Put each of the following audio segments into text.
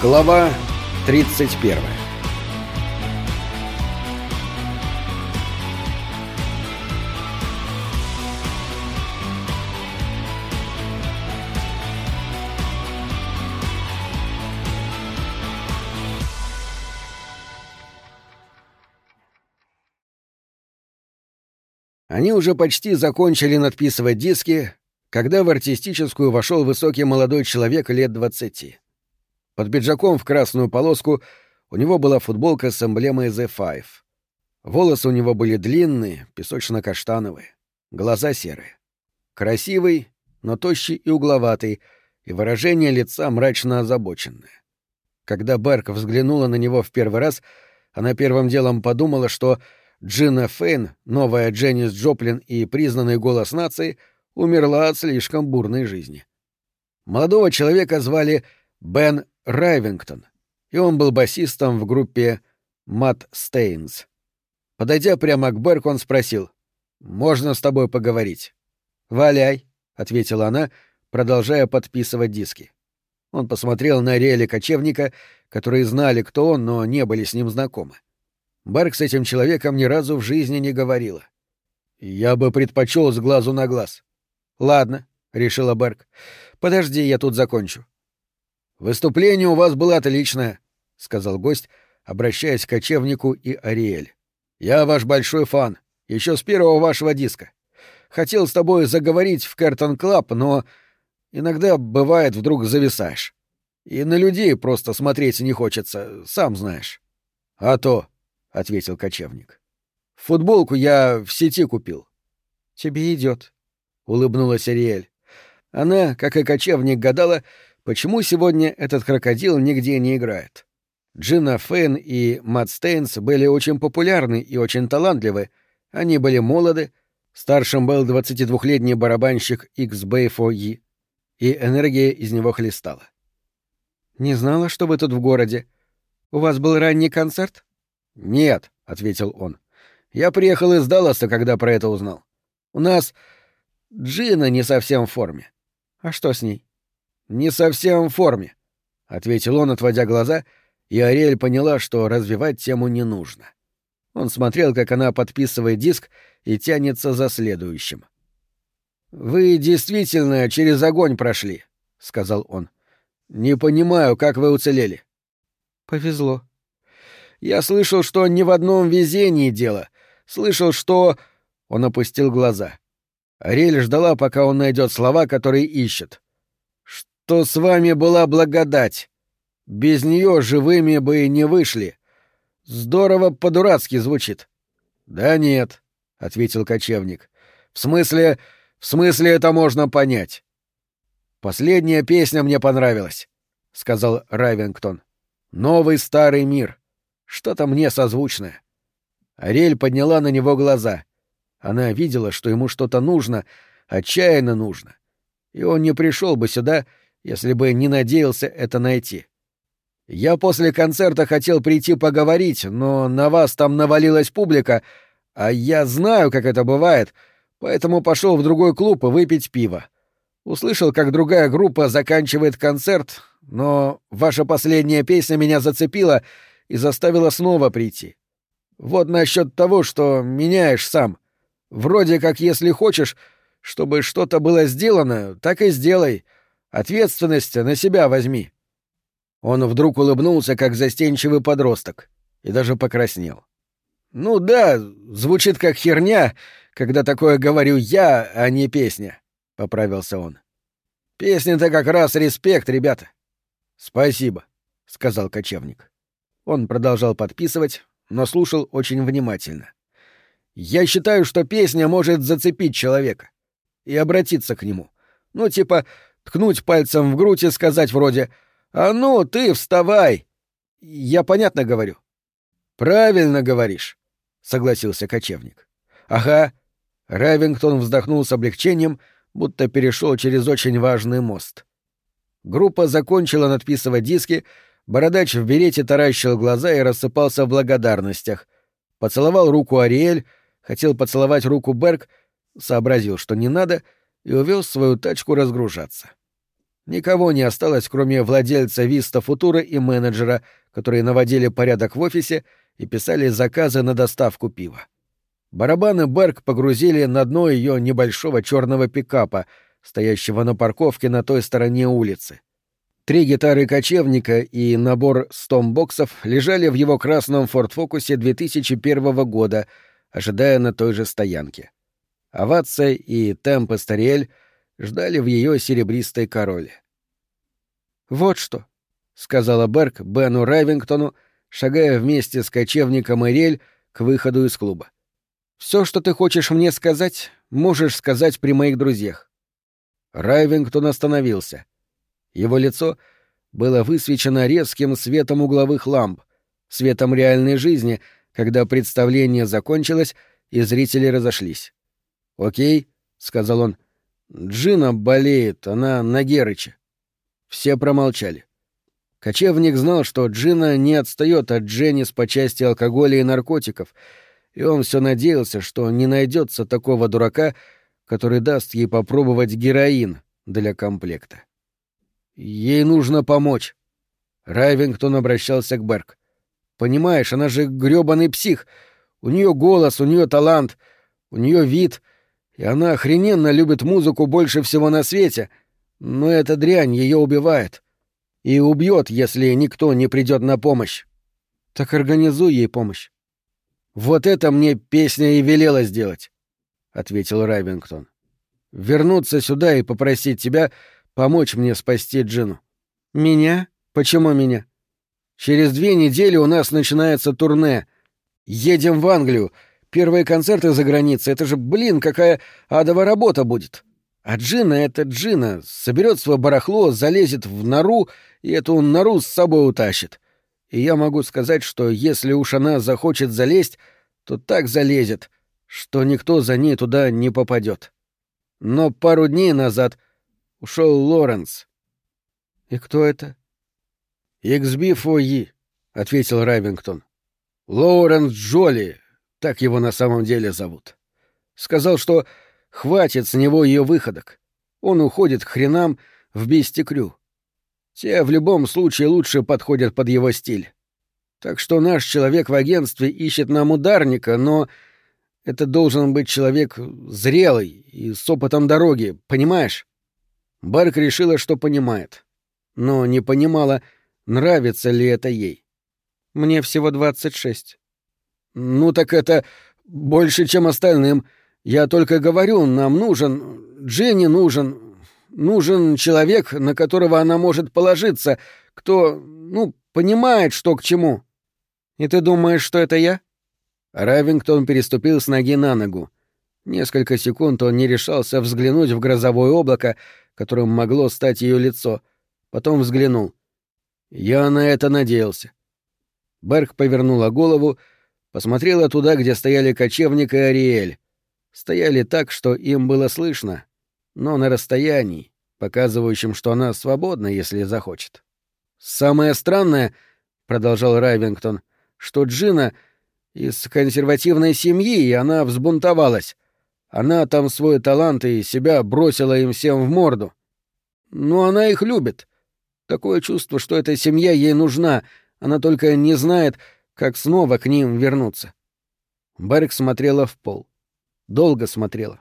Глава 31 Они уже почти закончили надписывать диски, когда в артистическую вошел высокий молодой человек лет двадцати. Под пиджаком в красную полоску у него была футболка с эмблемой The Five. Волосы у него были длинные, песочно-каштановые, глаза серые. Красивый, но тощий и угловатый, и выражение лица мрачно озабоченное. Когда Берк взглянула на него в первый раз, она первым делом подумала, что Джина Фейн, новая Дженнис Джоплин и признанный голос нации — умерла от слишком бурной жизни. Молодого человека звали Бен Райвингтон, и он был басистом в группе Мат Стейнс. Подойдя прямо к Берку, он спросил, «Можно с тобой поговорить?» «Валяй», — ответила она, продолжая подписывать диски. Он посмотрел на Риэля кочевника, которые знали, кто он, но не были с ним знакомы. Барк с этим человеком ни разу в жизни не говорила. «Я бы предпочел с глазу на глаз», Ладно, решила Берг. Подожди, я тут закончу. Выступление у вас было отличное, сказал гость, обращаясь к кочевнику и Ариэль. Я ваш большой фан, еще с первого вашего диска. Хотел с тобой заговорить в Кертон Клаб, но иногда бывает вдруг зависаешь. И на людей просто смотреть не хочется, сам знаешь. А то, ответил кочевник. Футболку я в сети купил. Тебе идет, улыбнулась Ариэль. Она, как и кочевник, гадала, почему сегодня этот крокодил нигде не играет. Джина Фейн и Мат Стейнс были очень популярны и очень талантливы. Они были молоды. Старшим был 22-летний барабанщик X-Bay4E, и энергия из него хлестала. «Не знала, что вы тут в городе. У вас был ранний концерт?» «Нет», — ответил он. «Я приехал из Далласа, когда про это узнал. У нас Джина не совсем в форме. А что с ней? Не совсем в форме, ответил он, отводя глаза, и Ариэль поняла, что развивать тему не нужно. Он смотрел, как она подписывает диск и тянется за следующим. Вы действительно через огонь прошли, сказал он. Не понимаю, как вы уцелели. Повезло. Я слышал, что не в одном везении дело. Слышал, что... Он опустил глаза. Ариэль ждала, пока он найдет слова, которые ищет. «Что с вами была благодать? Без нее живыми бы не вышли. Здорово по-дурацки звучит». «Да нет», — ответил кочевник. «В смысле... в смысле это можно понять». «Последняя песня мне понравилась», — сказал Райвингтон. «Новый старый мир. Что-то мне созвучное». Ариэль подняла на него глаза. Она видела, что ему что-то нужно, отчаянно нужно. И он не пришел бы сюда, если бы не надеялся это найти. Я после концерта хотел прийти поговорить, но на вас там навалилась публика, а я знаю, как это бывает, поэтому пошел в другой клуб выпить пиво. Услышал, как другая группа заканчивает концерт, но ваша последняя песня меня зацепила и заставила снова прийти. Вот насчет того, что меняешь сам — Вроде как, если хочешь, чтобы что-то было сделано, так и сделай. Ответственность на себя возьми. Он вдруг улыбнулся, как застенчивый подросток, и даже покраснел. Ну да, звучит как херня, когда такое говорю я, а не песня, поправился он. Песня-то как раз респект, ребята. Спасибо, сказал кочевник. Он продолжал подписывать, но слушал очень внимательно. Я считаю, что песня может зацепить человека и обратиться к нему. Ну, типа, ткнуть пальцем в грудь и сказать вроде «А ну, ты вставай!» Я понятно говорю? Правильно говоришь, согласился кочевник. Ага. Равингтон вздохнул с облегчением, будто перешел через очень важный мост. Группа закончила надписывать диски, бородач в берете таращил глаза и рассыпался в благодарностях. Поцеловал руку Ариэль, Хотел поцеловать руку Берг, сообразил, что не надо, и увел свою тачку разгружаться. Никого не осталось, кроме владельца Виста Футура и менеджера, которые наводили порядок в офисе и писали заказы на доставку пива. Барабаны Берг погрузили на дно ее небольшого черного пикапа, стоящего на парковке на той стороне улицы. Три гитары кочевника и набор стомбоксов лежали в его красном форт-фокусе 2001 года, ожидая на той же стоянке. Овация и темп Стариэль ждали в ее серебристой короле. «Вот что», — сказала Берг Бену Райвингтону, шагая вместе с кочевником Эриэль к выходу из клуба. Все, что ты хочешь мне сказать, можешь сказать при моих друзьях. Райвингтон остановился. Его лицо было высвечено резким светом угловых ламп, светом реальной жизни, когда представление закончилось и зрители разошлись. «Окей», — сказал он, — «Джина болеет, она на Герыче». Все промолчали. Кочевник знал, что Джина не отстает от Дженнис по части алкоголя и наркотиков — и он все надеялся, что не найдется такого дурака, который даст ей попробовать героин для комплекта. Ей нужно помочь. Райвингтон обращался к Берг. Понимаешь, она же грёбаный псих. У нее голос, у нее талант, у нее вид, и она охрененно любит музыку больше всего на свете. Но эта дрянь ее убивает. И убьет, если никто не придет на помощь. Так организуй ей помощь. «Вот это мне песня и велела сделать», — ответил Райвингтон. «Вернуться сюда и попросить тебя помочь мне спасти Джину». «Меня? Почему меня?» «Через две недели у нас начинается турне. Едем в Англию. Первые концерты за границей. Это же, блин, какая адовая работа будет. А Джина — это Джина. Соберет свое барахло, залезет в нору и эту нору с собой утащит и я могу сказать, что если уж она захочет залезть, то так залезет, что никто за ней туда не попадет. Но пару дней назад ушел Лоренс. И кто это? XB4E, ответил Райвингтон. Лоуренс Джоли, так его на самом деле зовут. Сказал, что хватит с него ее выходок. Он уходит к хренам в Бистикрю. Те в любом случае лучше подходят под его стиль. Так что наш человек в агентстве ищет нам ударника, но это должен быть человек зрелый и с опытом дороги, понимаешь? Барк решила, что понимает, но не понимала, нравится ли это ей. Мне всего двадцать шесть. Ну так это больше, чем остальным. Я только говорю, нам нужен, Дженни нужен, Нужен человек, на которого она может положиться, кто, ну, понимает, что к чему. И ты думаешь, что это я? Равингтон переступил с ноги на ногу. Несколько секунд он не решался взглянуть в грозовое облако, которым могло стать ее лицо. Потом взглянул. Я на это надеялся. Берг повернула голову, посмотрела туда, где стояли кочевник и Ариэль. Стояли так, что им было слышно, но на расстоянии, показывающем, что она свободна, если захочет. «Самое странное, — продолжал Райвингтон, — что Джина из консервативной семьи, и она взбунтовалась. Она там свой талант и себя бросила им всем в морду. Но она их любит. Такое чувство, что эта семья ей нужна, она только не знает, как снова к ним вернуться». Берг смотрела в пол. Долго смотрела.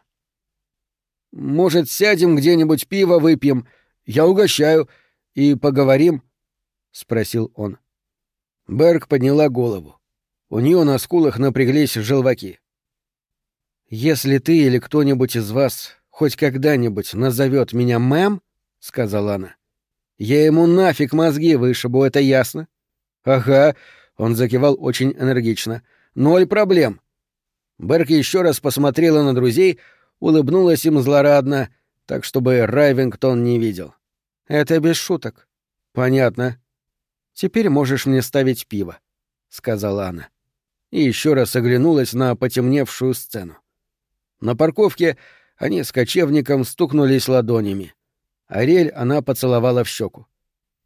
Может, сядем где-нибудь пиво выпьем, я угощаю, и поговорим?» — спросил он. Берг подняла голову. У нее на скулах напряглись желваки. «Если ты или кто-нибудь из вас хоть когда-нибудь назовет меня мэм, — сказала она, — я ему нафиг мозги вышибу, это ясно?» «Ага», — он закивал очень энергично. «Ноль проблем». Берг еще раз посмотрела на друзей, улыбнулась им злорадно, так чтобы Райвингтон не видел. «Это без шуток». «Понятно. Теперь можешь мне ставить пиво», — сказала она. И еще раз оглянулась на потемневшую сцену. На парковке они с кочевником стукнулись ладонями. Арель она поцеловала в щеку.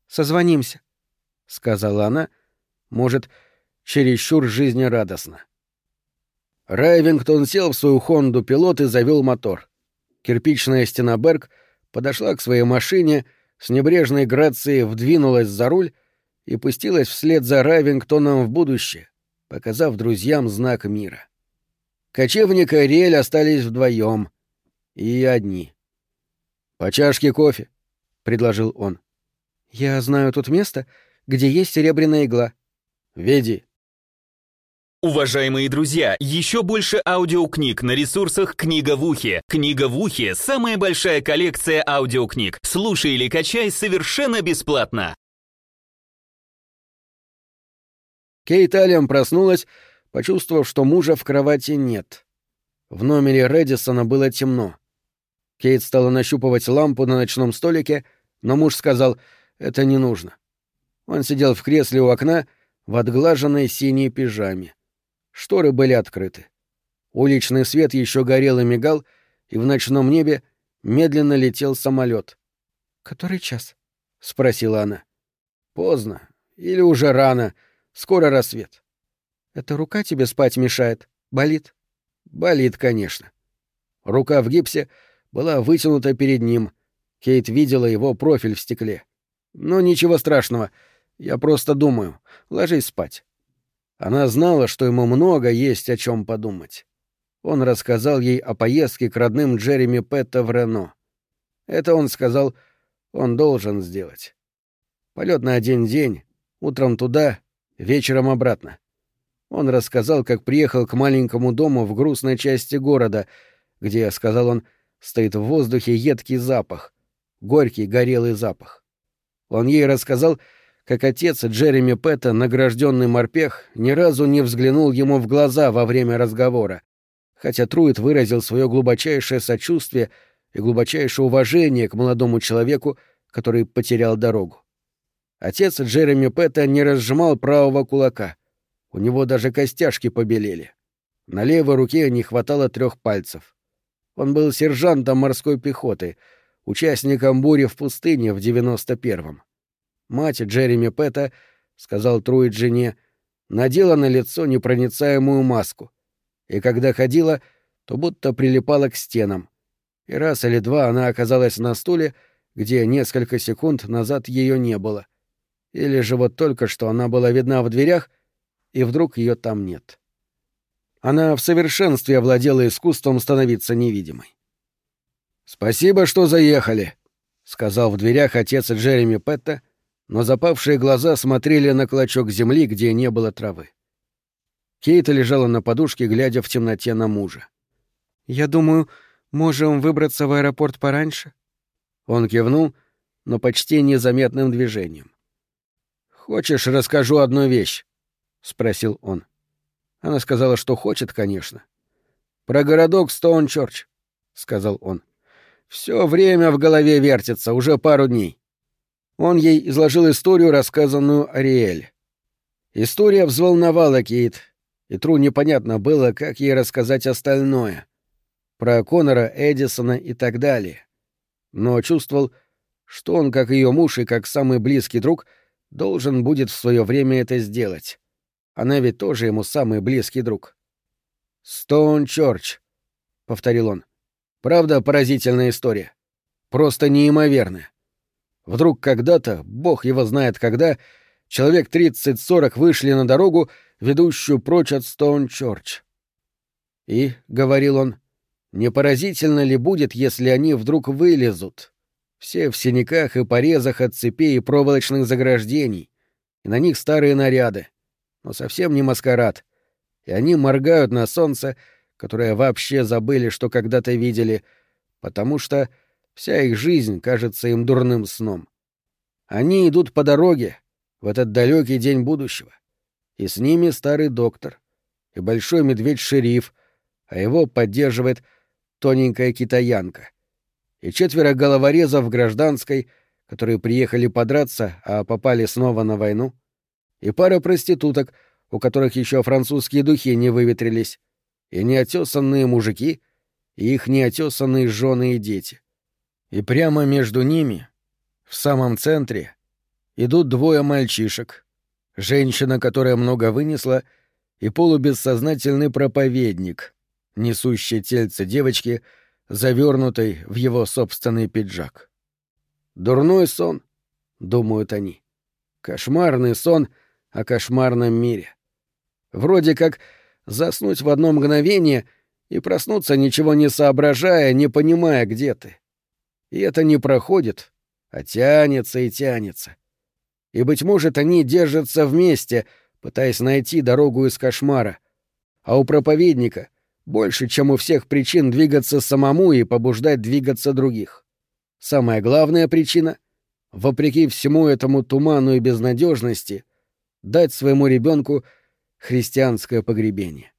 «Созвонимся», — сказала она, может, чересчур жизнерадостно. Райвингтон сел в свою Хонду пилот и завел мотор. Кирпичная стена Берг подошла к своей машине, с небрежной грацией вдвинулась за руль и пустилась вслед за Равингтоном в будущее, показав друзьям знак мира. Кочевник и Ариэль остались вдвоем и одни. «По чашке кофе», — предложил он. «Я знаю тут место, где есть серебряная игла». «Веди». Уважаемые друзья, еще больше аудиокниг на ресурсах «Книга в ухе». «Книга в ухе» — самая большая коллекция аудиокниг. Слушай или качай совершенно бесплатно. Кейт Аллен проснулась, почувствовав, что мужа в кровати нет. В номере Редисона было темно. Кейт стала нащупывать лампу на ночном столике, но муж сказал, это не нужно. Он сидел в кресле у окна в отглаженной синей пижаме. Шторы были открыты. Уличный свет еще горел и мигал, и в ночном небе медленно летел самолет. «Который час?» — спросила она. «Поздно. Или уже рано. Скоро рассвет». «Эта рука тебе спать мешает? Болит?» «Болит, конечно». Рука в гипсе была вытянута перед ним. Кейт видела его профиль в стекле. «Но ничего страшного. Я просто думаю. Ложись спать». Она знала, что ему много есть о чем подумать. Он рассказал ей о поездке к родным Джереми Петта в Рено. Это он сказал, он должен сделать. Полет на один день, утром туда, вечером обратно. Он рассказал, как приехал к маленькому дому в грустной части города, где, сказал он, стоит в воздухе едкий запах, горький горелый запах. Он ей рассказал, как отец Джереми Пэта, награжденный морпех, ни разу не взглянул ему в глаза во время разговора, хотя Труит выразил свое глубочайшее сочувствие и глубочайшее уважение к молодому человеку, который потерял дорогу. Отец Джереми Пэта не разжимал правого кулака. У него даже костяшки побелели. На левой руке не хватало трех пальцев. Он был сержантом морской пехоты, участником бури в пустыне в девяносто первом. Мать Джереми Пэта, — сказал Труит жене, — надела на лицо непроницаемую маску. И когда ходила, то будто прилипала к стенам. И раз или два она оказалась на стуле, где несколько секунд назад ее не было. Или же вот только что она была видна в дверях, и вдруг ее там нет. Она в совершенстве овладела искусством становиться невидимой. «Спасибо, что заехали», — сказал в дверях отец Джереми Петта, но запавшие глаза смотрели на клочок земли, где не было травы. Кейта лежала на подушке, глядя в темноте на мужа. «Я думаю, можем выбраться в аэропорт пораньше?» Он кивнул, но почти незаметным движением. «Хочешь, расскажу одну вещь?» — спросил он. Она сказала, что хочет, конечно. «Про городок Стоунчорч», — сказал он. «Все время в голове вертится, уже пару дней. Он ей изложил историю, рассказанную Ариэль. История взволновала Кейт, и Тру непонятно было, как ей рассказать остальное. Про Конора, Эдисона и так далее. Но чувствовал, что он, как ее муж и как самый близкий друг, должен будет в свое время это сделать. Она ведь тоже ему самый близкий друг. «Стоун Чорч», — повторил он. «Правда, поразительная история. Просто неимоверная. Вдруг когда-то, бог его знает когда, человек 30-40 вышли на дорогу, ведущую прочь от Стоун-Чорч. И, — говорил он, — не поразительно ли будет, если они вдруг вылезут? Все в синяках и порезах от цепей и проволочных заграждений, и на них старые наряды, но совсем не маскарад, и они моргают на солнце, которое вообще забыли, что когда-то видели, потому что Вся их жизнь кажется им дурным сном. Они идут по дороге в этот далекий день будущего. И с ними старый доктор и большой медведь-шериф, а его поддерживает тоненькая китаянка. И четверо головорезов гражданской, которые приехали подраться, а попали снова на войну. И пара проституток, у которых еще французские духи не выветрились. И неотесанные мужики, и их неотесанные жены и дети. И прямо между ними, в самом центре, идут двое мальчишек. Женщина, которая много вынесла, и полубессознательный проповедник, несущий тельце девочки, завернутой в его собственный пиджак. Дурной сон, думают они. Кошмарный сон о кошмарном мире. Вроде как заснуть в одно мгновение и проснуться, ничего не соображая, не понимая, где ты. И это не проходит, а тянется и тянется. И, быть может, они держатся вместе, пытаясь найти дорогу из кошмара. А у проповедника больше, чем у всех причин двигаться самому и побуждать двигаться других. Самая главная причина — вопреки всему этому туману и безнадежности, дать своему ребенку христианское погребение.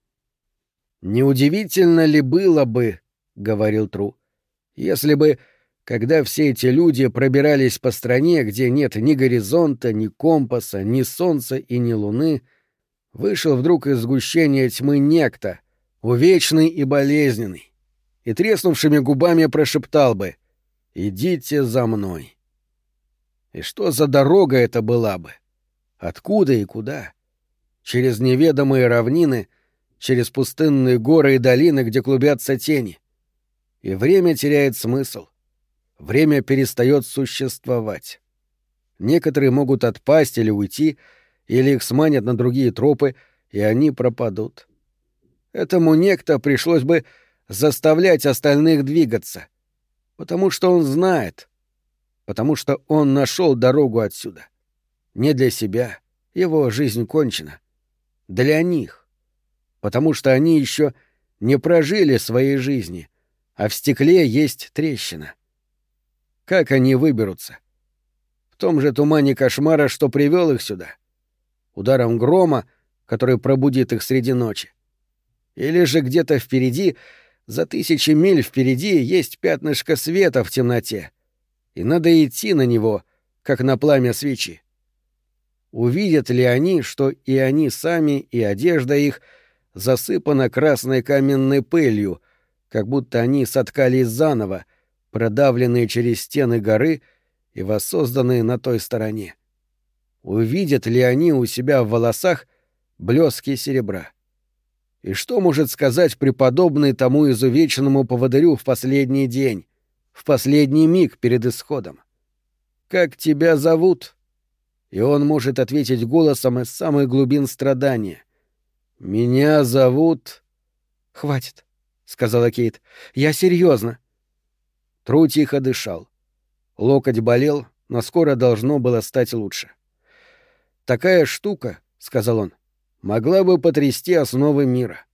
«Неудивительно ли было бы, — говорил Тру, — если бы, когда все эти люди пробирались по стране, где нет ни горизонта, ни компаса, ни солнца и ни луны, вышел вдруг из сгущения тьмы некто, увечный и болезненный, и треснувшими губами прошептал бы «Идите за мной». И что за дорога это была бы? Откуда и куда? Через неведомые равнины, через пустынные горы и долины, где клубятся тени. И время теряет смысл. Время перестает существовать. Некоторые могут отпасть или уйти, или их сманят на другие тропы, и они пропадут. Этому некто пришлось бы заставлять остальных двигаться, потому что он знает, потому что он нашел дорогу отсюда. Не для себя, его жизнь кончена. Для них. Потому что они еще не прожили своей жизни, а в стекле есть трещина. Как они выберутся? В том же тумане кошмара, что привел их сюда. Ударом грома, который пробудит их среди ночи. Или же где-то впереди, за тысячи миль впереди, есть пятнышко света в темноте. И надо идти на него, как на пламя свечи. Увидят ли они, что и они сами, и одежда их засыпана красной каменной пылью, как будто они соткались заново, продавленные через стены горы и воссозданные на той стороне? Увидят ли они у себя в волосах блески серебра? И что может сказать преподобный тому изувеченному поводырю в последний день, в последний миг перед исходом? «Как тебя зовут?» и он может ответить голосом из самых глубин страдания. «Меня зовут...» «Хватит», — сказала Кейт. «Я серьезно. Тру тихо дышал. Локоть болел, но скоро должно было стать лучше. «Такая штука», — сказал он, — «могла бы потрясти основы мира».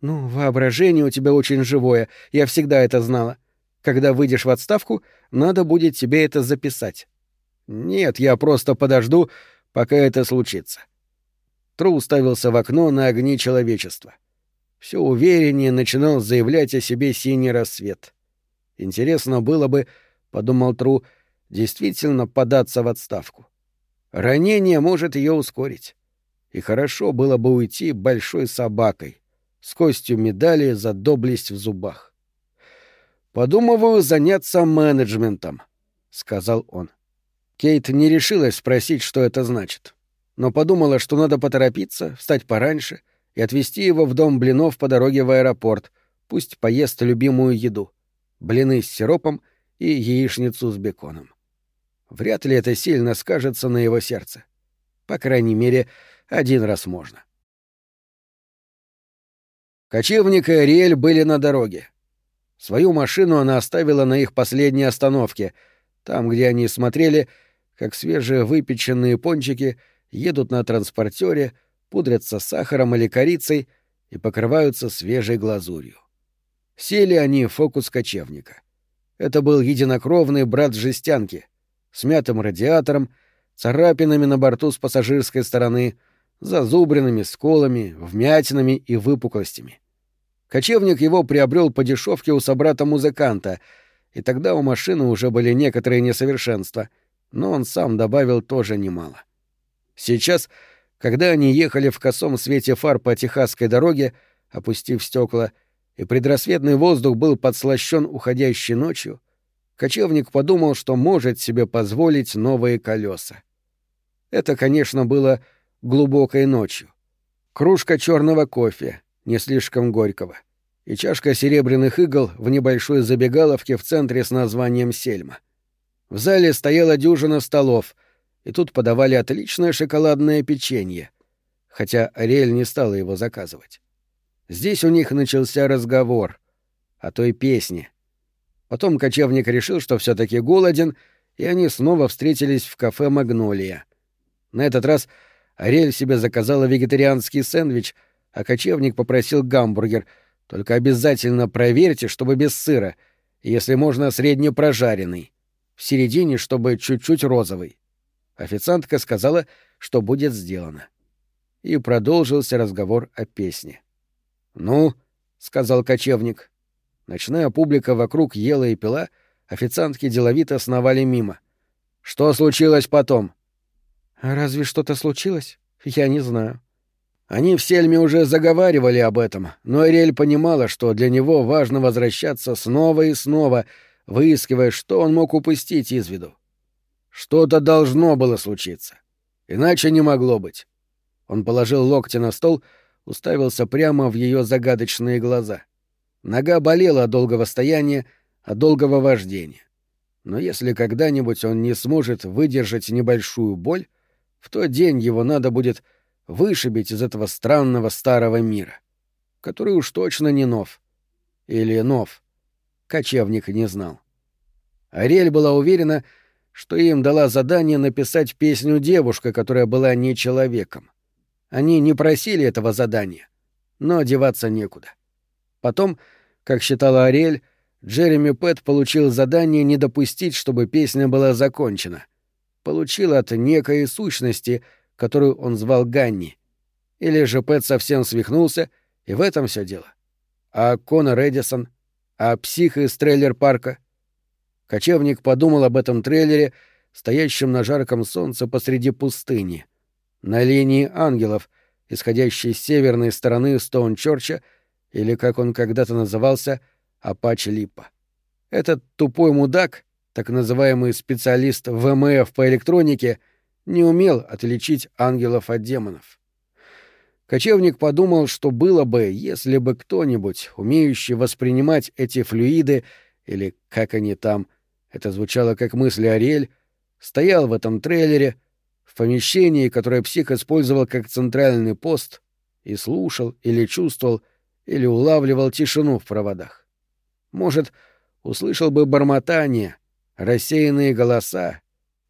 «Ну, воображение у тебя очень живое, я всегда это знала. Когда выйдешь в отставку, надо будет тебе это записать». «Нет, я просто подожду, пока это случится». Тру уставился в окно на огни человечества. Все увереннее начинал заявлять о себе синий рассвет. Интересно было бы, — подумал Тру, — действительно податься в отставку. Ранение может ее ускорить. И хорошо было бы уйти большой собакой, с костью медали за доблесть в зубах. «Подумываю заняться менеджментом», — сказал он. Кейт не решилась спросить, что это значит, но подумала, что надо поторопиться, встать пораньше и отвезти его в дом блинов по дороге в аэропорт, пусть поест любимую еду — блины с сиропом и яичницу с беконом. Вряд ли это сильно скажется на его сердце. По крайней мере, один раз можно. Кочевник и Ариэль были на дороге. Свою машину она оставила на их последней остановке, там, где они смотрели — как свежевыпеченные пончики едут на транспортере, пудрятся сахаром или корицей и покрываются свежей глазурью. Сели они в фокус кочевника. Это был единокровный брат жестянки, с мятым радиатором, царапинами на борту с пассажирской стороны, зазубренными сколами, вмятинами и выпуклостями. Кочевник его приобрел по дешевке у собрата-музыканта, и тогда у машины уже были некоторые несовершенства — но он сам добавил тоже немало. Сейчас, когда они ехали в косом свете фар по техасской дороге, опустив стекла, и предрассветный воздух был подслащен уходящей ночью, кочевник подумал, что может себе позволить новые колеса. Это, конечно, было глубокой ночью. Кружка черного кофе, не слишком горького, и чашка серебряных игл в небольшой забегаловке в центре с названием «Сельма». В зале стояла дюжина столов, и тут подавали отличное шоколадное печенье, хотя Ариэль не стала его заказывать. Здесь у них начался разговор о той песне. Потом кочевник решил, что все таки голоден, и они снова встретились в кафе «Магнолия». На этот раз Ариэль себе заказала вегетарианский сэндвич, а кочевник попросил гамбургер. Только обязательно проверьте, чтобы без сыра, если можно среднепрожаренный. В середине, чтобы чуть-чуть розовый. Официантка сказала, что будет сделано. И продолжился разговор о песне. «Ну», — сказал кочевник. Ночная публика вокруг ела и пила, официантки деловито сновали мимо. «Что случилось потом?» «А разве что-то случилось? Я не знаю». Они в Сельме уже заговаривали об этом, но Ариэль понимала, что для него важно возвращаться снова и снова, выискивая, что он мог упустить из виду. Что-то должно было случиться. Иначе не могло быть. Он положил локти на стол, уставился прямо в ее загадочные глаза. Нога болела от долгого стояния, от долгого вождения. Но если когда-нибудь он не сможет выдержать небольшую боль, в тот день его надо будет вышибить из этого странного старого мира, который уж точно не нов. Или нов. Кочевник не знал. Ариэль была уверена, что им дала задание написать песню девушка, которая была не человеком. Они не просили этого задания, но одеваться некуда. Потом, как считала Ариэль, Джереми Пэт получил задание не допустить, чтобы песня была закончена. Получил от некой сущности — которую он звал Ганни. Или же Пэт совсем свихнулся, и в этом все дело. А Конор Эдисон? А псих из трейлер-парка? Кочевник подумал об этом трейлере, стоящем на жарком солнце посреди пустыни, на линии ангелов, исходящей с северной стороны Стоунчорча, или, как он когда-то назывался, Апач Липа. Этот тупой мудак, так называемый специалист ВМФ по электронике — не умел отличить ангелов от демонов. Кочевник подумал, что было бы, если бы кто-нибудь, умеющий воспринимать эти флюиды, или как они там, это звучало как мысли Ариэль, стоял в этом трейлере, помещении, которое псих использовал как центральный пост, и слушал или чувствовал, или улавливал тишину в проводах. Может, услышал бы бормотание, рассеянные голоса,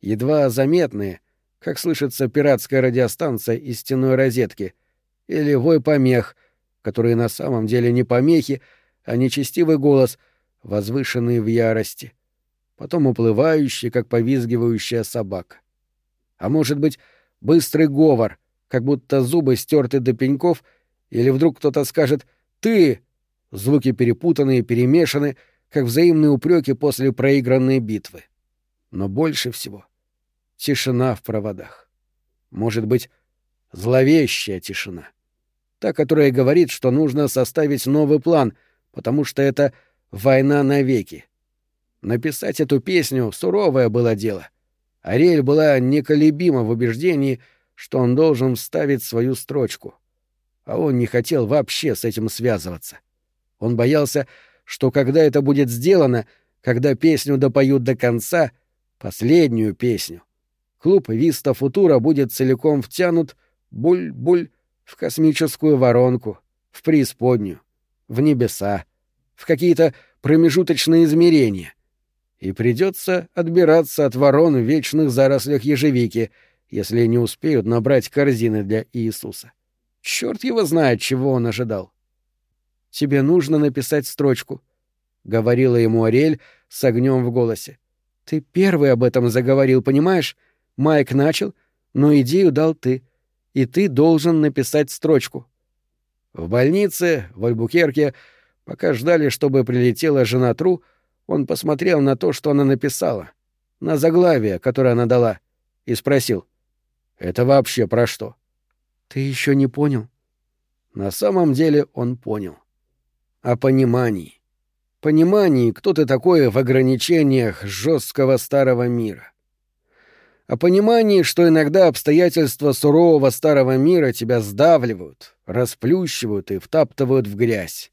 едва заметные, как слышится пиратская радиостанция из стеной розетки, или вой помех, которые на самом деле не помехи, а нечестивый голос, возвышенный в ярости, потом уплывающий, как повизгивающая собака. А может быть, быстрый говор, как будто зубы стерты до пеньков, или вдруг кто-то скажет «ты!» Звуки перепутаны и перемешаны, как взаимные упреки после проигранной битвы. Но больше всего — Тишина в проводах. Может быть, зловещая тишина. Та, которая говорит, что нужно составить новый план, потому что это война навеки. Написать эту песню — суровое было дело. Ариэль была неколебима в убеждении, что он должен вставить свою строчку. А он не хотел вообще с этим связываться. Он боялся, что когда это будет сделано, когда песню допоют до конца, последнюю песню, клуб Виста Футура будет целиком втянут буль-буль в космическую воронку, в преисподнюю, в небеса, в какие-то промежуточные измерения. И придется отбираться от ворон в вечных зарослях ежевики, если не успеют набрать корзины для Иисуса. Черт его знает, чего он ожидал. «Тебе нужно написать строчку», — говорила ему Ариэль с огнем в голосе. «Ты первый об этом заговорил, понимаешь? Майк начал, но идею дал ты, и ты должен написать строчку. В больнице, в Альбукерке, пока ждали, чтобы прилетела жена Тру, он посмотрел на то, что она написала, на заглавие, которое она дала, и спросил, «Это вообще про что?» «Ты еще не понял?» На самом деле он понял. О понимании. Понимании, кто ты такой в ограничениях жесткого старого мира о понимании, что иногда обстоятельства сурового старого мира тебя сдавливают, расплющивают и втаптывают в грязь.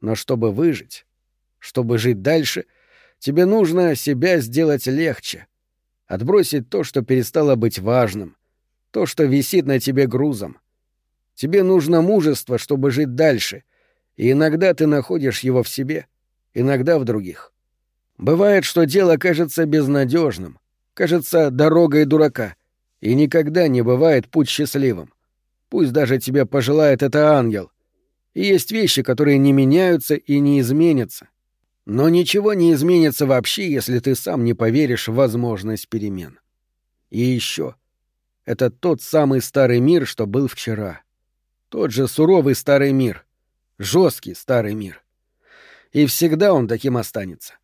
Но чтобы выжить, чтобы жить дальше, Тебе нужно себя сделать легче, отбросить то, что перестало быть важным, то, что висит на тебе грузом. Тебе нужно мужество, чтобы жить дальше, и иногда ты находишь его в себе, иногда в других. Бывает, что дело кажется безнадежным, кажется дорогой дурака, и никогда не бывает путь счастливым. Пусть даже тебе пожелает это ангел. И есть вещи, которые не меняются и не изменятся. Но ничего не изменится вообще, если ты сам не поверишь в возможность перемен. И еще. Это тот самый старый мир, что был вчера. Тот же суровый старый мир. жесткий старый мир. И всегда он таким останется.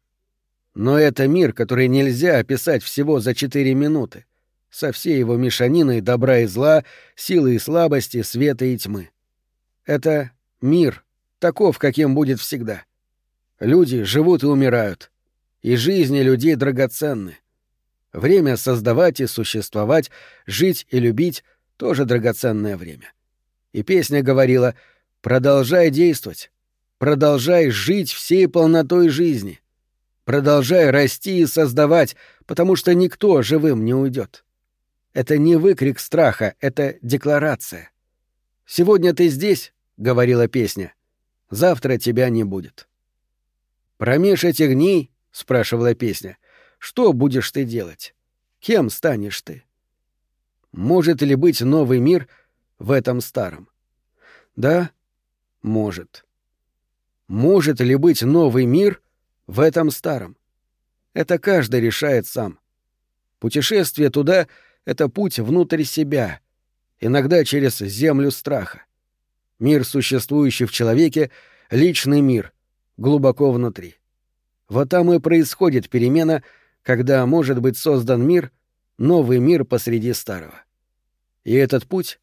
Но это мир, который нельзя описать всего за четыре минуты, со всей его мешаниной добра и зла, силы и слабости, света и тьмы. Это мир, таков, каким будет всегда. Люди живут и умирают, и жизни людей драгоценны. Время создавать и существовать, жить и любить — тоже драгоценное время. И песня говорила «Продолжай действовать, продолжай жить всей полнотой жизни, продолжай расти и создавать, потому что никто живым не уйдет. Это не выкрик страха, это декларация. «Сегодня ты здесь», — говорила песня, — «завтра тебя не будет». «Промеж этих дней», — спрашивала песня, — «что будешь ты делать? Кем станешь ты?» Может ли быть новый мир в этом старом? Да, может. Может ли быть новый мир в этом старом? Это каждый решает сам. Путешествие туда — это путь внутрь себя, иногда через землю страха. Мир, существующий в человеке, — личный мир, глубоко внутри. Вот там и происходит перемена, когда может быть создан мир, новый мир посреди старого. И этот путь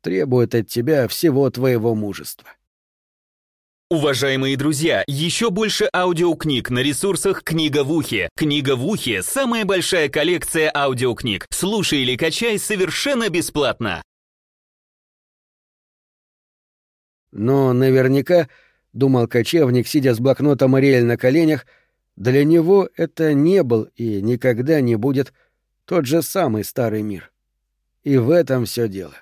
требует от тебя всего твоего мужества. Уважаемые друзья, еще больше аудиокниг на ресурсах «Книга в ухе». «Книга в ухе» — самая большая коллекция аудиокниг. Слушай или качай совершенно бесплатно. Но наверняка, — думал кочевник, сидя с блокнотом Ариэль на коленях, — для него это не был и никогда не будет тот же самый старый мир. И в этом все дело.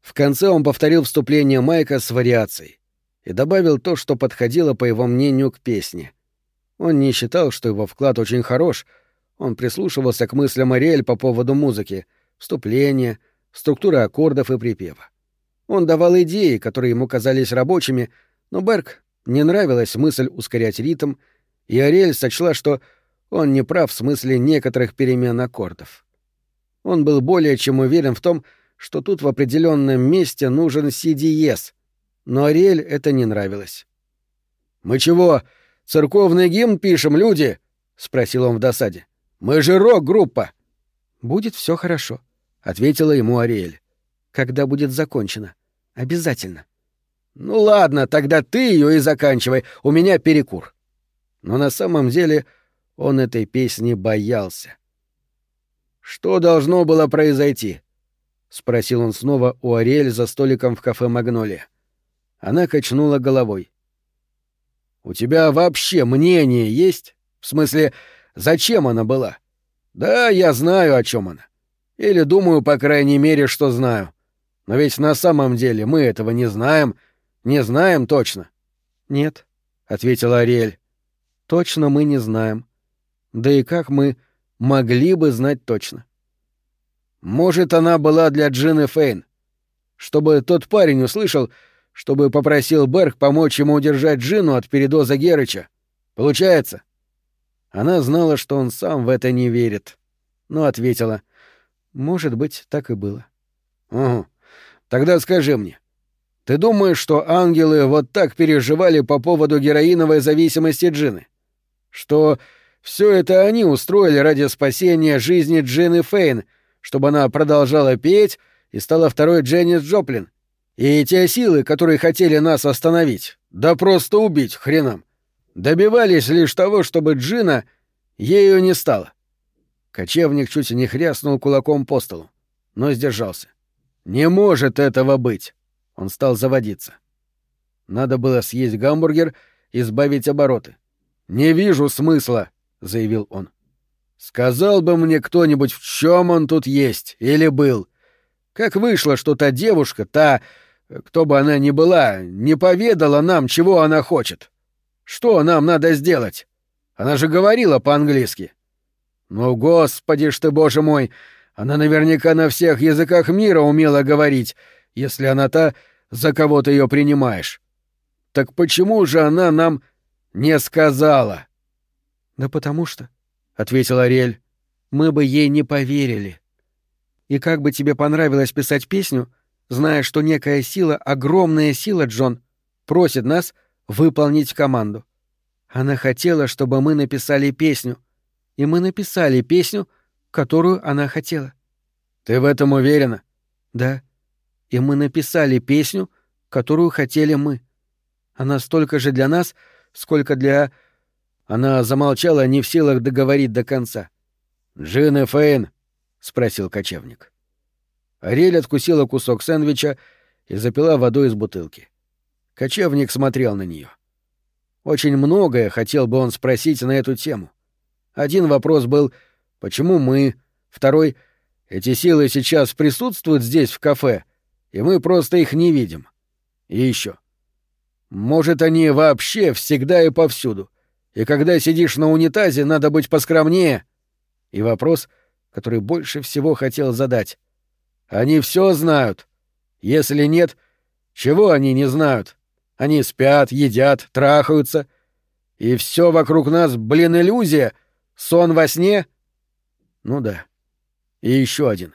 В конце он повторил вступление Майка с вариацией и добавил то, что подходило, по его мнению, к песне. Он не считал, что его вклад очень хорош, он прислушивался к мыслям Ариэль по поводу музыки, вступления, структуры аккордов и припева. Он давал идеи, которые ему казались рабочими, но Берг не нравилась мысль ускорять ритм, и Ариэль сочла, что он не прав в смысле некоторых перемен аккордов. Он был более чем уверен в том, что тут в определенном месте нужен си диез — но Ариэль это не нравилось. «Мы чего, церковный гимн пишем, люди?» — спросил он в досаде. «Мы же рок-группа!» «Будет все хорошо», — ответила ему Ариэль. «Когда будет закончено. Обязательно». «Ну ладно, тогда ты ее и заканчивай, у меня перекур». Но на самом деле он этой песни боялся. «Что должно было произойти?» — спросил он снова у Ариэль за столиком в кафе «Магнолия». Она качнула головой. «У тебя вообще мнение есть? В смысле, зачем она была?» «Да, я знаю, о чем она. Или думаю, по крайней мере, что знаю. Но ведь на самом деле мы этого не знаем. Не знаем точно». «Нет», — ответила Ариэль. «Точно мы не знаем. Да и как мы могли бы знать точно?» «Может, она была для Джины Фейн. Чтобы тот парень услышал, чтобы попросил Берг помочь ему удержать Джину от передоза Герыча. Получается?» Она знала, что он сам в это не верит, но ответила. «Может быть, так и было». «Угу. Тогда скажи мне, ты думаешь, что ангелы вот так переживали по поводу героиновой зависимости Джины? Что все это они устроили ради спасения жизни Джины Фейн, чтобы она продолжала петь и стала второй Дженнис Джоплин, и те силы, которые хотели нас остановить, да просто убить хренам, добивались лишь того, чтобы Джина ею не стала. Кочевник чуть не хряснул кулаком по столу, но сдержался. «Не может этого быть!» Он стал заводиться. Надо было съесть гамбургер и сбавить обороты. «Не вижу смысла», — заявил он. «Сказал бы мне кто-нибудь, в чем он тут есть или был. Как вышло, что та девушка, та, кто бы она ни была, не поведала нам, чего она хочет? Что нам надо сделать? Она же говорила по-английски». «Ну, господи ж ты, боже мой, она наверняка на всех языках мира умела говорить, если она та, за кого ты ее принимаешь. Так почему же она нам не сказала? Да потому что, ответил Ариэль, мы бы ей не поверили. И как бы тебе понравилось писать песню, зная, что некая сила, огромная сила, Джон, просит нас выполнить команду. Она хотела, чтобы мы написали песню, и мы написали песню, которую она хотела. Ты в этом уверена? Да. И мы написали песню, которую хотели мы. Она столько же для нас, сколько для... Она замолчала, не в силах договорить до конца. «Джин и Фейн?» — спросил кочевник. Ариэль откусила кусок сэндвича и запила водой из бутылки. Кочевник смотрел на нее. Очень многое хотел бы он спросить на эту тему. Один вопрос был «Почему мы?» Второй «Эти силы сейчас присутствуют здесь, в кафе, и мы просто их не видим?» И еще может, они вообще всегда и повсюду. И когда сидишь на унитазе, надо быть поскромнее. И вопрос, который больше всего хотел задать. Они все знают. Если нет, чего они не знают? Они спят, едят, трахаются. И все вокруг нас, блин, иллюзия. Сон во сне? Ну да. И еще один.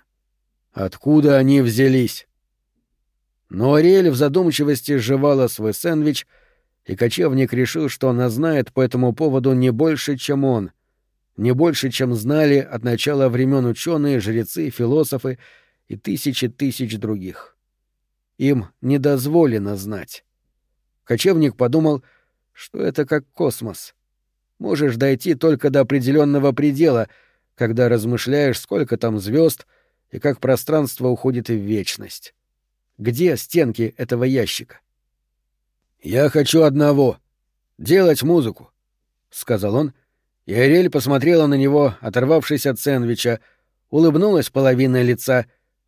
Откуда они взялись? Но Ариэль в задумчивости жевала свой сэндвич, и кочевник решил, что она знает по этому поводу не больше, чем он, не больше, чем знали от начала времен ученые, жрецы, философы и тысячи тысяч других. Им не дозволено знать. Кочевник подумал, что это как космос. Можешь дойти только до определенного предела, когда размышляешь, сколько там звезд и как пространство уходит в вечность. Где стенки этого ящика? «Я хочу одного — делать музыку», — сказал он, и Ариэль посмотрела на него, оторвавшись от сэндвича, улыбнулась половиной лица,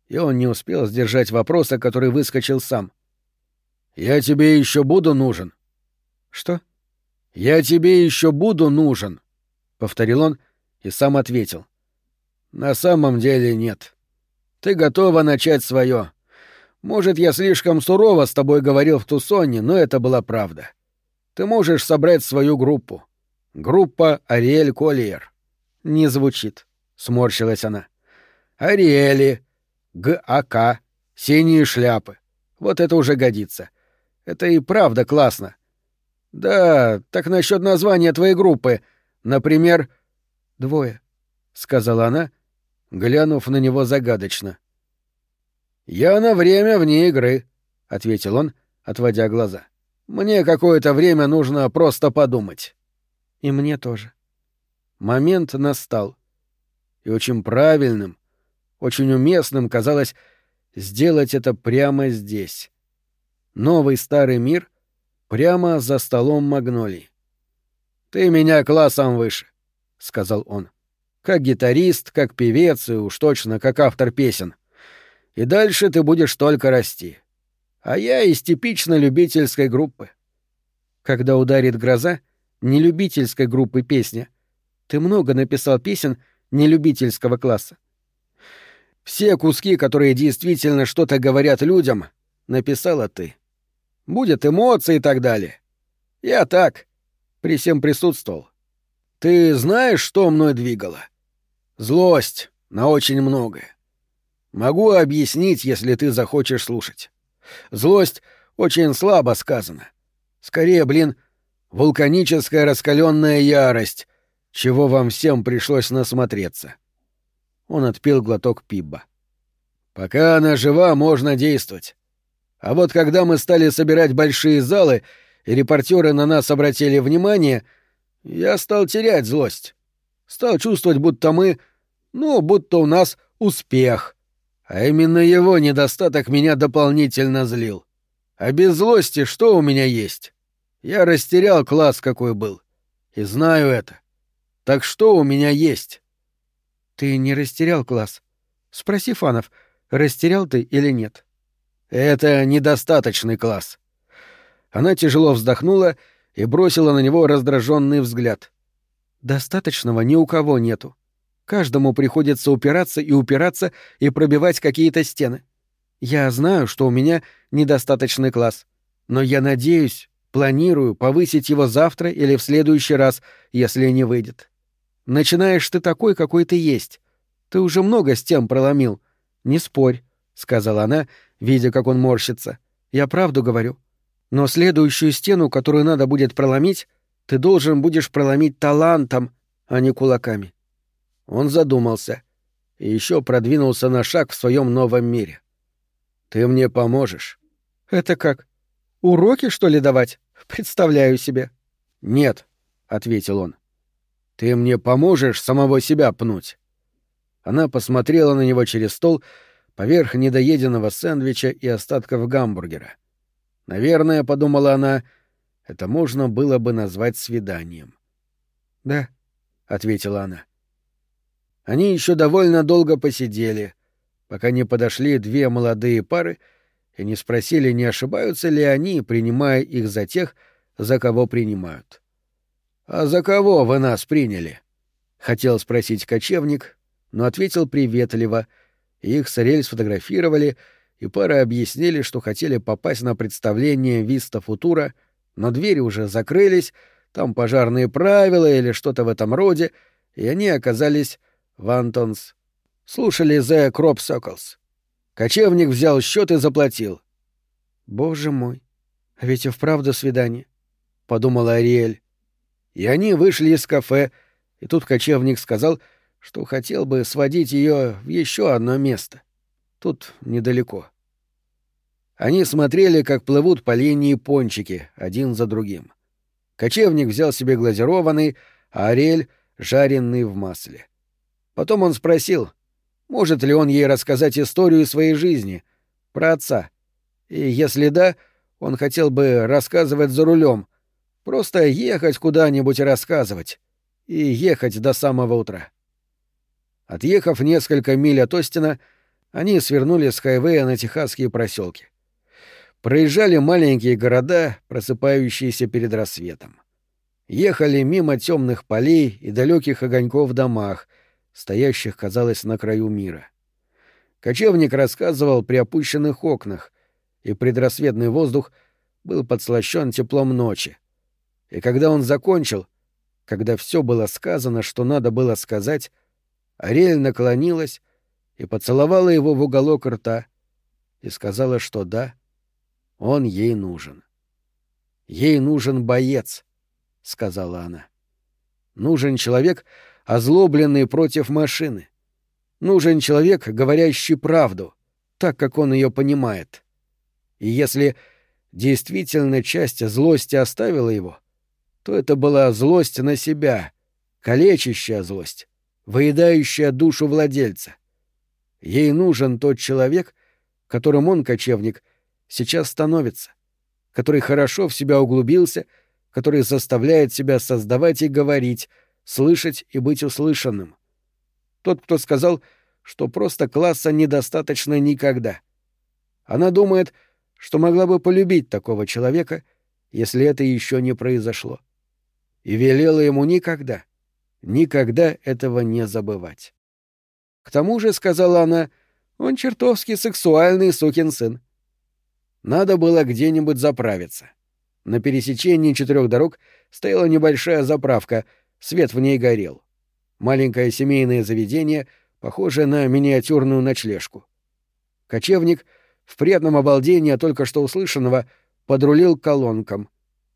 и он не успел сдержать вопроса, который выскочил сам. «Я тебе еще буду нужен». «Что?» «Я тебе еще буду нужен», — повторил он и сам ответил. «На самом деле нет. Ты готова начать свое. Может, я слишком сурово с тобой говорил в Тусоне, но это была правда. Ты можешь собрать свою группу. Группа Ариэль Колlier. Не звучит, сморщилась она. Ариэли, ГАК, синие шляпы. Вот это уже годится. Это и правда классно. Да, так насчет названия твоей группы. Например, двое, сказала она, глянув на него загадочно. «Я на время вне игры», — ответил он, отводя глаза. «Мне какое-то время нужно просто подумать». «И мне тоже». Момент настал. И очень правильным, очень уместным казалось сделать это прямо здесь. Новый старый мир прямо за столом магнолий. «Ты меня классом выше», — сказал он. «Как гитарист, как певец и уж точно как автор песен и дальше ты будешь только расти. А я из типично любительской группы. Когда ударит гроза, не любительской группы песня. Ты много написал песен нелюбительского класса. Все куски, которые действительно что-то говорят людям, написала ты. Будет эмоции и так далее. Я так, при всем присутствовал. Ты знаешь, что мной двигало? Злость на очень многое. Могу объяснить, если ты захочешь слушать. Злость очень слабо сказана. Скорее, блин, вулканическая раскаленная ярость, чего вам всем пришлось насмотреться. Он отпил глоток пиба. Пока она жива, можно действовать. А вот когда мы стали собирать большие залы, и репортеры на нас обратили внимание, я стал терять злость. Стал чувствовать, будто мы... Ну, будто у нас успех — а именно его недостаток меня дополнительно злил. А без злости что у меня есть? Я растерял класс, какой был. И знаю это. Так что у меня есть? Ты не растерял класс. Спроси фанов, растерял ты или нет. Это недостаточный класс. Она тяжело вздохнула и бросила на него раздраженный взгляд. Достаточного ни у кого нету. Каждому приходится упираться и упираться и пробивать какие-то стены. Я знаю, что у меня недостаточный класс, но я надеюсь, планирую повысить его завтра или в следующий раз, если не выйдет. Начинаешь ты такой, какой ты есть. Ты уже много с тем проломил. Не спорь, — сказала она, видя, как он морщится. Я правду говорю. Но следующую стену, которую надо будет проломить, ты должен будешь проломить талантом, а не кулаками. Он задумался и еще продвинулся на шаг в своем новом мире. Ты мне поможешь. Это как? Уроки, что ли, давать? Представляю себе. Нет, ответил он. Ты мне поможешь самого себя пнуть. Она посмотрела на него через стол поверх недоеденного сэндвича и остатков гамбургера. Наверное, подумала она, это можно было бы назвать свиданием. Да, ответила она. Они еще довольно долго посидели, пока не подошли две молодые пары и не спросили, не ошибаются ли они, принимая их за тех, за кого принимают. «А за кого вы нас приняли?» — хотел спросить кочевник, но ответил приветливо. Их с Ариэль сфотографировали, и пары объяснили, что хотели попасть на представление Виста Футура, но двери уже закрылись, там пожарные правила или что-то в этом роде, и они оказались Вантонс. Слушали The Crop Circles. Кочевник взял счет и заплатил. «Боже мой, а ведь и вправду свидание», — подумала Ариэль. И они вышли из кафе, и тут кочевник сказал, что хотел бы сводить ее в еще одно место. Тут недалеко. Они смотрели, как плывут по линии пончики, один за другим. Кочевник взял себе глазированный, а Ариэль — жареный в масле. Потом он спросил, может ли он ей рассказать историю своей жизни, про отца. И если да, он хотел бы рассказывать за рулем, просто ехать куда-нибудь и рассказывать. И ехать до самого утра. Отъехав несколько миль от Остина, они свернули с хайвея на техасские проселки. Проезжали маленькие города, просыпающиеся перед рассветом. Ехали мимо темных полей и далеких огоньков в домах — стоящих, казалось, на краю мира. Кочевник рассказывал при опущенных окнах, и предрассветный воздух был подслащен теплом ночи. И когда он закончил, когда все было сказано, что надо было сказать, Ариэль наклонилась и поцеловала его в уголок рта и сказала, что да, он ей нужен. «Ей нужен боец», — сказала она. «Нужен человек, — озлобленный против машины. Нужен человек, говорящий правду, так, как он ее понимает. И если действительно часть злости оставила его, то это была злость на себя, калечащая злость, выедающая душу владельца. Ей нужен тот человек, которым он, кочевник, сейчас становится, который хорошо в себя углубился, который заставляет себя создавать и говорить, слышать и быть услышанным. Тот, кто сказал, что просто класса недостаточно никогда. Она думает, что могла бы полюбить такого человека, если это еще не произошло. И велела ему никогда, никогда этого не забывать. К тому же, сказала она, он чертовски сексуальный сукин сын. Надо было где-нибудь заправиться. На пересечении четырех дорог стояла небольшая заправка — Свет в ней горел. Маленькое семейное заведение, похожее на миниатюрную ночлежку. Кочевник, в приятном обалдении только что услышанного, подрулил к колонкам.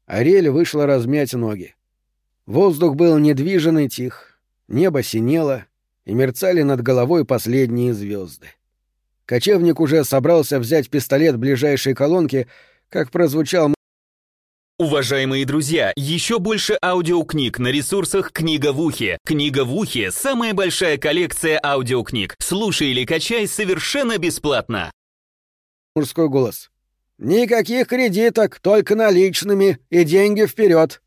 Ариэль вышла размять ноги. Воздух был недвижен и тих, небо синело, и мерцали над головой последние звезды. Кочевник уже собрался взять пистолет ближайшей колонки, как прозвучал Уважаемые друзья, еще больше аудиокниг на ресурсах «Книга в ухе». «Книга в ухе» — самая большая коллекция аудиокниг. Слушай или качай совершенно бесплатно. Мужской голос. «Никаких кредиток, только наличными и деньги вперед.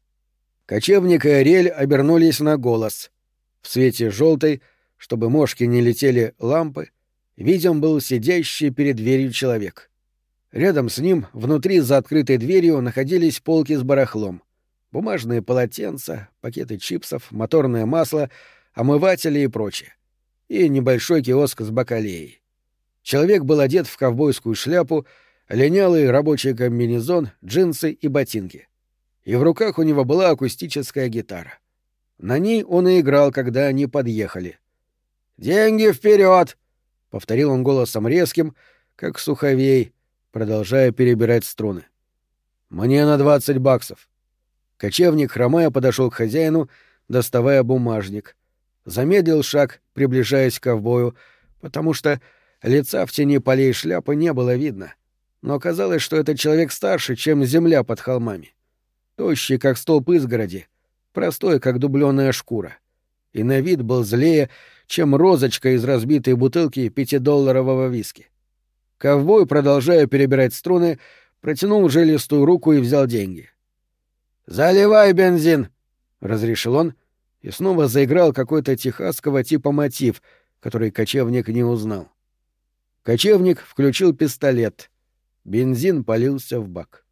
Кочевник и Ариэль обернулись на голос. В свете желтой, чтобы мошки не летели лампы, видим был сидящий перед дверью человек. Рядом с ним, внутри за открытой дверью, находились полки с барахлом. Бумажные полотенца, пакеты чипсов, моторное масло, омыватели и прочее. И небольшой киоск с бакалеей. Человек был одет в ковбойскую шляпу, линялый рабочий комбинезон, джинсы и ботинки и в руках у него была акустическая гитара. На ней он и играл, когда они подъехали. «Деньги вперед! повторил он голосом резким, как суховей, продолжая перебирать струны. «Мне на двадцать баксов». Кочевник, хромая, подошел к хозяину, доставая бумажник. Замедлил шаг, приближаясь к ковбою, потому что лица в тени полей шляпы не было видно. Но казалось, что этот человек старше, чем земля под холмами тощий, как столб изгороди, простой, как дубленая шкура. И на вид был злее, чем розочка из разбитой бутылки пятидолларового виски. Ковбой, продолжая перебирать струны, протянул жилистую руку и взял деньги. «Заливай бензин!» — разрешил он, и снова заиграл какой-то техасского типа мотив, который кочевник не узнал. Кочевник включил пистолет. Бензин полился в бак.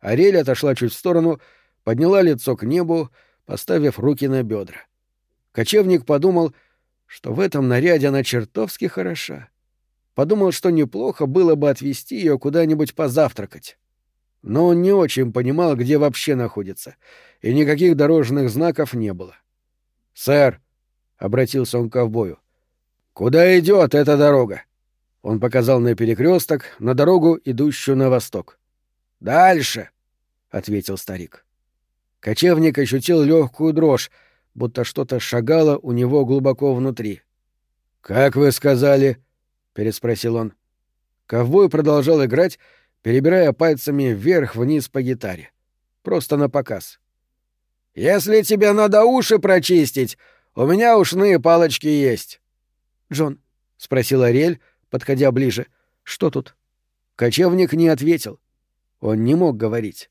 Ариэль отошла чуть в сторону, подняла лицо к небу, поставив руки на бедра. Кочевник подумал, что в этом наряде она чертовски хороша. Подумал, что неплохо было бы отвезти ее куда-нибудь позавтракать. Но он не очень понимал, где вообще находится, и никаких дорожных знаков не было. «Сэр», — обратился он к ковбою, — «куда идет эта дорога?» Он показал на перекресток, на дорогу, идущую на восток. «Дальше», ответил старик. Кочевник ощутил легкую дрожь, будто что-то шагало у него глубоко внутри. Как вы сказали? Переспросил он. Ковбой продолжал играть, перебирая пальцами вверх-вниз по гитаре. Просто на показ. «Если тебе надо уши прочистить, у меня ушные палочки есть». «Джон», — спросил Ариэль, подходя ближе, — «что тут?» Кочевник не ответил. Он не мог говорить.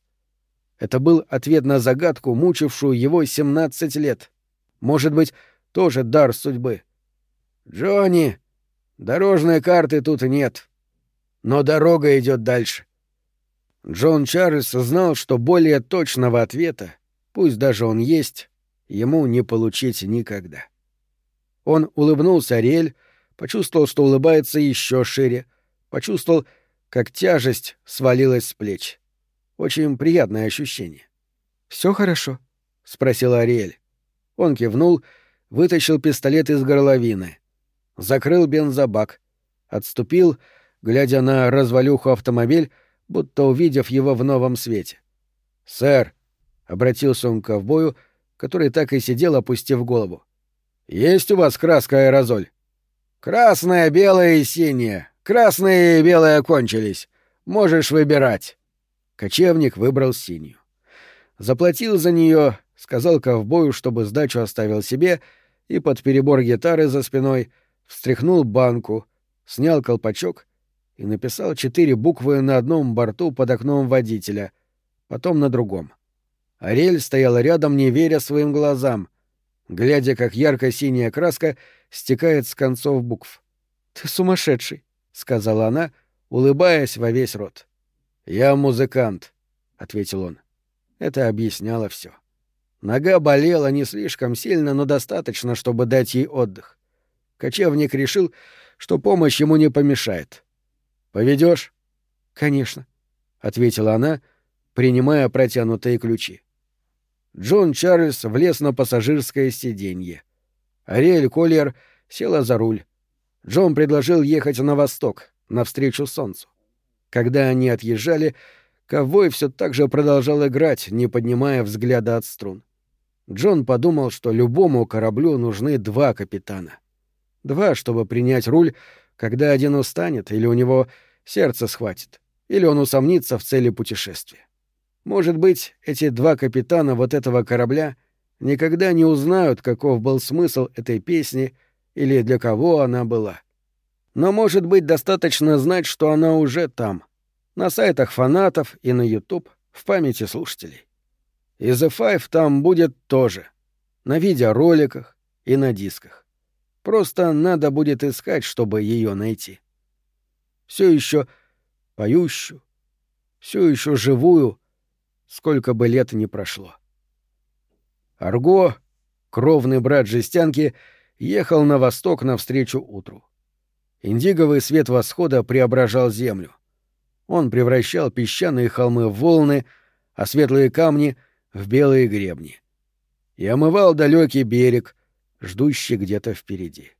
Это был ответ на загадку, мучившую его 17 лет. Может быть, тоже дар судьбы. «Джонни, дорожной карты тут нет, но дорога идет дальше». Джон Чарльз знал, что более точного ответа, пусть даже он есть, ему не получить никогда. Он улыбнулся Ариэль, почувствовал, что улыбается еще шире, почувствовал, как тяжесть свалилась с плеч. Очень приятное ощущение. Все хорошо? спросила Ариэль. Он кивнул, вытащил пистолет из горловины, закрыл бензобак, отступил, глядя на развалюху автомобиль, будто увидев его в новом свете. «Сэр», — обратился он к ковбою, который так и сидел, опустив голову, — «есть у вас краска аэрозоль?» «Красная, белая и синяя. Красные и белые кончились. Можешь выбирать». Кочевник выбрал синюю. Заплатил за нее, сказал ковбою, чтобы сдачу оставил себе, и под перебор гитары за спиной встряхнул банку, снял колпачок и написал четыре буквы на одном борту под окном водителя, потом на другом. Ариэль стояла рядом, не веря своим глазам, глядя, как ярко-синяя краска стекает с концов букв. «Ты сумасшедший», — сказала она, улыбаясь во весь рот. «Я музыкант», — ответил он. Это объясняло все. Нога болела не слишком сильно, но достаточно, чтобы дать ей отдых. Кочевник решил, что помощь ему не помешает. Поведешь? Конечно, ответила она, принимая протянутые ключи. Джон Чарльз влез на пассажирское сиденье. Ариэль Коллер села за руль. Джон предложил ехать на восток, навстречу солнцу. Когда они отъезжали, ковбой все так же продолжал играть, не поднимая взгляда от струн. Джон подумал, что любому кораблю нужны два капитана. Два, чтобы принять руль, когда один устанет, или у него сердце схватит, или он усомнится в цели путешествия. Может быть, эти два капитана вот этого корабля никогда не узнают, каков был смысл этой песни или для кого она была. Но, может быть, достаточно знать, что она уже там, на сайтах фанатов и на YouTube, в памяти слушателей. И The Five там будет тоже. На видеороликах и на дисках. Просто надо будет искать, чтобы ее найти. Все еще поющую, все еще живую, сколько бы лет ни прошло. Арго, кровный брат жестянки, ехал на восток навстречу утру. Индиговый свет восхода преображал землю. Он превращал песчаные холмы в волны, а светлые камни — в белые гребни. И омывал далекий берег, ждущий где-то впереди.